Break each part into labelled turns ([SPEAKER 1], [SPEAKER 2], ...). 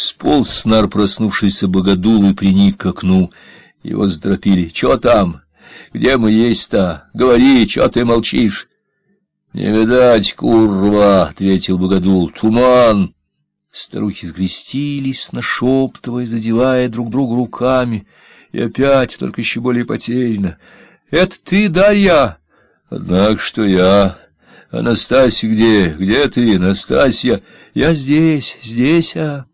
[SPEAKER 1] Сполз снар проснувшийся богодул и приник к окну. Его заторопили. — Чё там? Где мы есть-то? Говори, чё ты молчишь? — Не видать, курва, — ответил богодул. — Туман. Старухи сгрестились, нашептывая, задевая друг друга руками. И опять, только еще более потеряно. — Это ты, Дарья? — Однако что я... Анастасия где? Где ты, Настасья? Я здесь, здесь, а...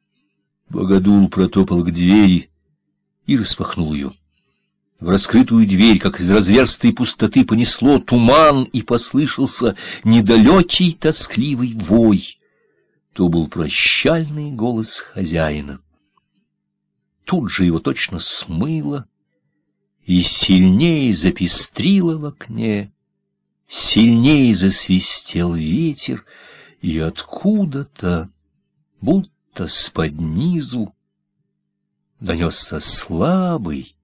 [SPEAKER 1] Богодул протопал к двери и распахнул ее. В раскрытую дверь, как из разверстой пустоты, понесло туман, и послышался недалекий тоскливый вой. То был прощальный голос хозяина. Тут же его точно смыло и сильнее запестрило в окне, сильнее засвистел ветер, и откуда-то, будто будто с-под донесся слабый,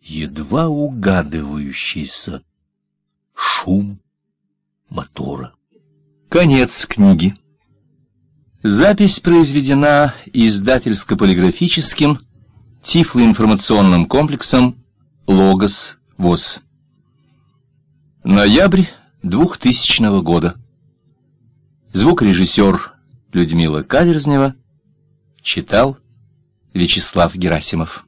[SPEAKER 1] едва угадывающийся шум мотора. Конец книги. Запись произведена издательско-полиграфическим тифлоинформационным комплексом «Логос ВОЗ». Ноябрь 2000 года. Звукорежиссер Людмила Каверзнева читал Вячеслав Герасимов.